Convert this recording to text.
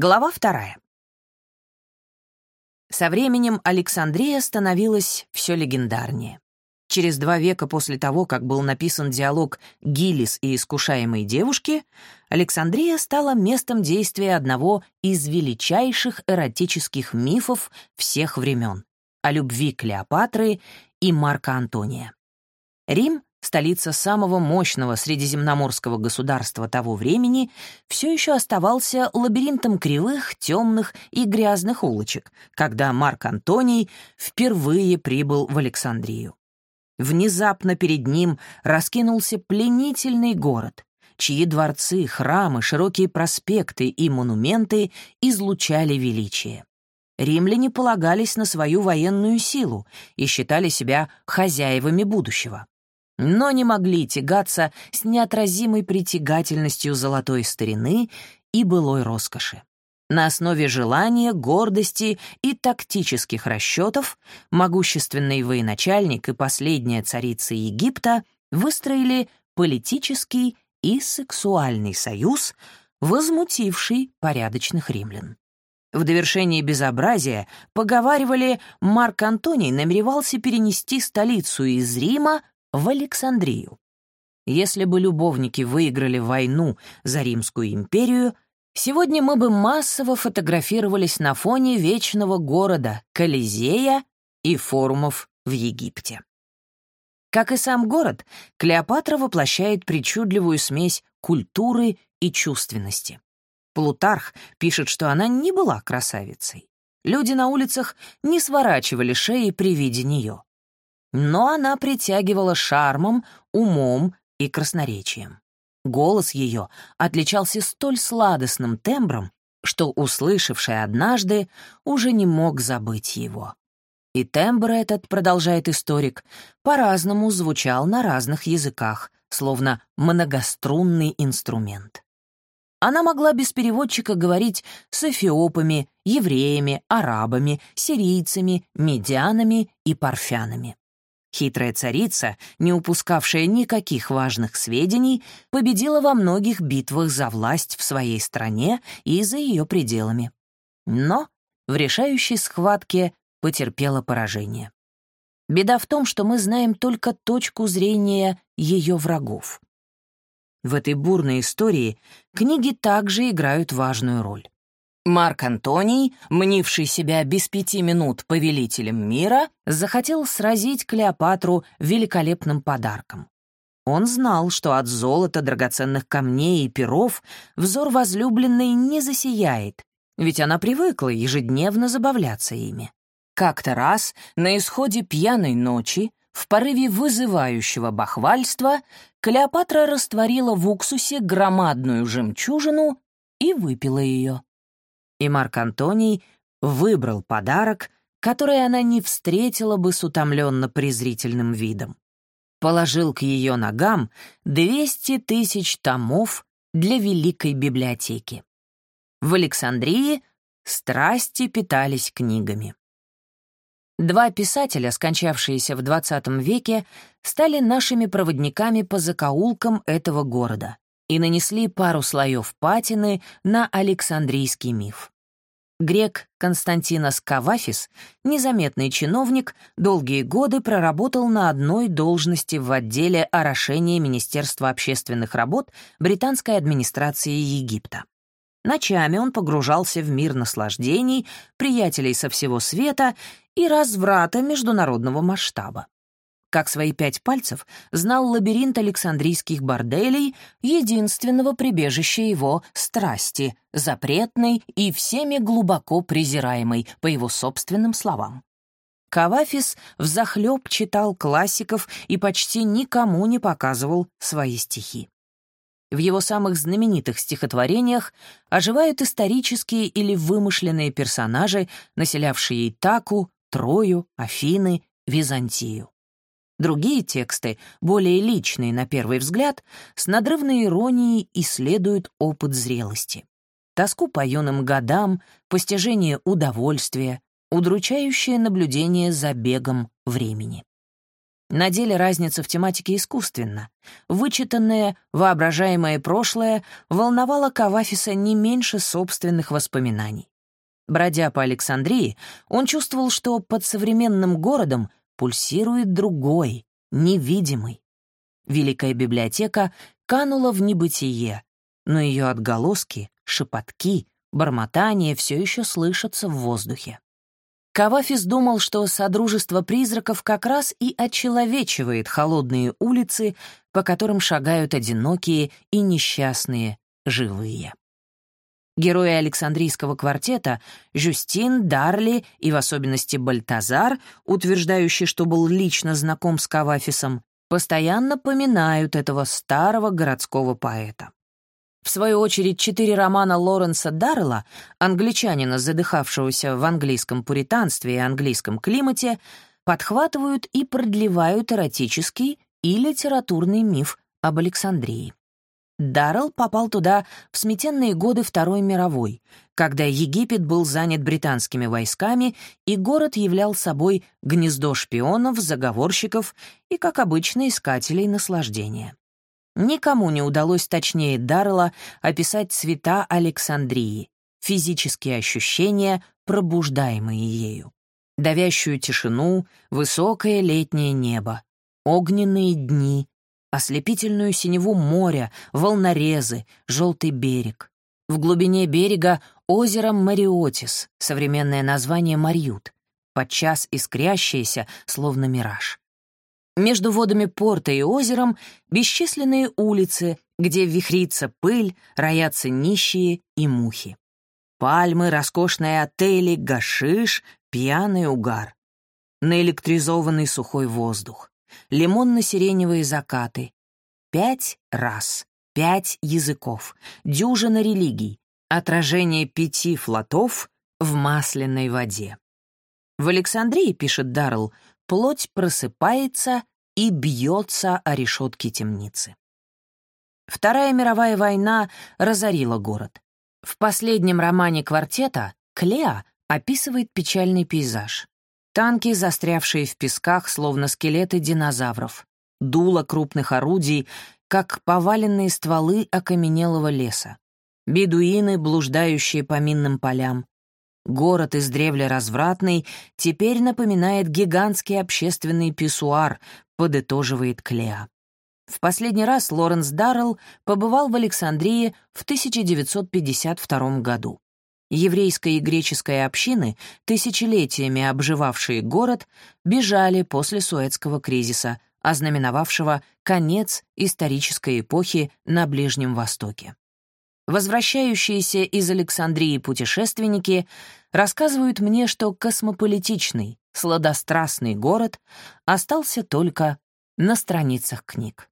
Глава вторая. Со временем Александрия становилась все легендарнее. Через два века после того, как был написан диалог «Гиллис и искушаемые девушки», Александрия стала местом действия одного из величайших эротических мифов всех времен о любви Клеопатры и Марка Антония. Рим столица самого мощного средиземноморского государства того времени, все еще оставался лабиринтом кривых, темных и грязных улочек, когда Марк Антоний впервые прибыл в Александрию. Внезапно перед ним раскинулся пленительный город, чьи дворцы, храмы, широкие проспекты и монументы излучали величие. Римляне полагались на свою военную силу и считали себя хозяевами будущего но не могли тягаться с неотразимой притягательностью золотой старины и былой роскоши. На основе желания, гордости и тактических расчетов могущественный военачальник и последняя царица Египта выстроили политический и сексуальный союз, возмутивший порядочных римлян. В довершении безобразия, поговаривали, Марк Антоний намеревался перенести столицу из Рима в Александрию. Если бы любовники выиграли войну за Римскую империю, сегодня мы бы массово фотографировались на фоне вечного города, Колизея и форумов в Египте. Как и сам город, Клеопатра воплощает причудливую смесь культуры и чувственности. Плутарх пишет, что она не была красавицей. Люди на улицах не сворачивали шеи при виде нее но она притягивала шармом, умом и красноречием. Голос ее отличался столь сладостным тембром, что, услышавший однажды, уже не мог забыть его. И тембр этот, продолжает историк, по-разному звучал на разных языках, словно многострунный инструмент. Она могла без переводчика говорить с эфиопами, евреями, арабами, сирийцами, медианами и парфянами. Хитрая царица, не упускавшая никаких важных сведений, победила во многих битвах за власть в своей стране и за ее пределами. Но в решающей схватке потерпела поражение. Беда в том, что мы знаем только точку зрения ее врагов. В этой бурной истории книги также играют важную роль. Марк Антоний, мнивший себя без пяти минут повелителем мира, захотел сразить Клеопатру великолепным подарком. Он знал, что от золота, драгоценных камней и перов взор возлюбленной не засияет, ведь она привыкла ежедневно забавляться ими. Как-то раз, на исходе пьяной ночи, в порыве вызывающего бахвальства, Клеопатра растворила в уксусе громадную жемчужину и выпила ее и Марк Антоний выбрал подарок, который она не встретила бы с утомленно-презрительным видом. Положил к ее ногам 200 тысяч томов для Великой библиотеки. В Александрии страсти питались книгами. Два писателя, скончавшиеся в XX веке, стали нашими проводниками по закоулкам этого города и нанесли пару слоев патины на Александрийский миф. Грек Константинос Кавафис, незаметный чиновник, долгие годы проработал на одной должности в отделе орошения Министерства общественных работ британской администрации Египта. Ночами он погружался в мир наслаждений, приятелей со всего света и разврата международного масштаба как свои пять пальцев, знал лабиринт Александрийских борделей, единственного прибежища его страсти, запретной и всеми глубоко презираемой, по его собственным словам. Кавафис взахлеб читал классиков и почти никому не показывал свои стихи. В его самых знаменитых стихотворениях оживают исторические или вымышленные персонажи, населявшие Итаку, Трою, Афины, Византию. Другие тексты, более личные на первый взгляд, с надрывной иронией исследуют опыт зрелости. Тоску по юным годам, постижение удовольствия, удручающее наблюдение за бегом времени. На деле разница в тематике искусственна. Вычитанное, воображаемое прошлое волновало Кавафиса не меньше собственных воспоминаний. Бродя по Александрии, он чувствовал, что под современным городом пульсирует другой, невидимый. Великая библиотека канула в небытие, но ее отголоски, шепотки, бормотание все еще слышатся в воздухе. Кавафис думал, что Содружество призраков как раз и очеловечивает холодные улицы, по которым шагают одинокие и несчастные живые. Герои Александрийского квартета Жюстин, Дарли и в особенности Бальтазар, утверждающий, что был лично знаком с Кавафисом, постоянно поминают этого старого городского поэта. В свою очередь, четыре романа Лоренса Даррелла, англичанина, задыхавшегося в английском пуританстве и английском климате, подхватывают и продлевают эротический и литературный миф об Александрии. Даррелл попал туда в сметенные годы Второй мировой, когда Египет был занят британскими войсками, и город являл собой гнездо шпионов, заговорщиков и, как обычно, искателей наслаждения. Никому не удалось точнее Даррелла описать цвета Александрии, физические ощущения, пробуждаемые ею. Давящую тишину, высокое летнее небо, огненные дни, ослепительную синеву моря, волнорезы, желтый берег. В глубине берега озеро Мариотис, современное название Марьют, подчас искрящееся, словно мираж. Между водами порта и озером бесчисленные улицы, где вихрится пыль, роятся нищие и мухи. Пальмы, роскошные отели, гашиш, пьяный угар. Наэлектризованный сухой воздух. Лимонно-сиреневые закаты. Пять раз, пять языков, дюжина религий, отражение пяти флотов в масляной воде. В Александрии, пишет Даррелл, плоть просыпается и бьется о решетки темницы. Вторая мировая война разорила город. В последнем романе квартета Клеа описывает печальный пейзаж. Танки, застрявшие в песках, словно скелеты динозавров. Дуло крупных орудий, как поваленные стволы окаменелого леса. Бедуины, блуждающие по минным полям. Город из древля развратный теперь напоминает гигантский общественный писсуар, подытоживает Клеа. В последний раз Лоренс Даррелл побывал в Александрии в 1952 году. Еврейская и греческая общины, тысячелетиями обживавшие город, бежали после Суэцкого кризиса, ознаменовавшего конец исторической эпохи на Ближнем Востоке. Возвращающиеся из Александрии путешественники рассказывают мне, что космополитичный, сладострастный город остался только на страницах книг.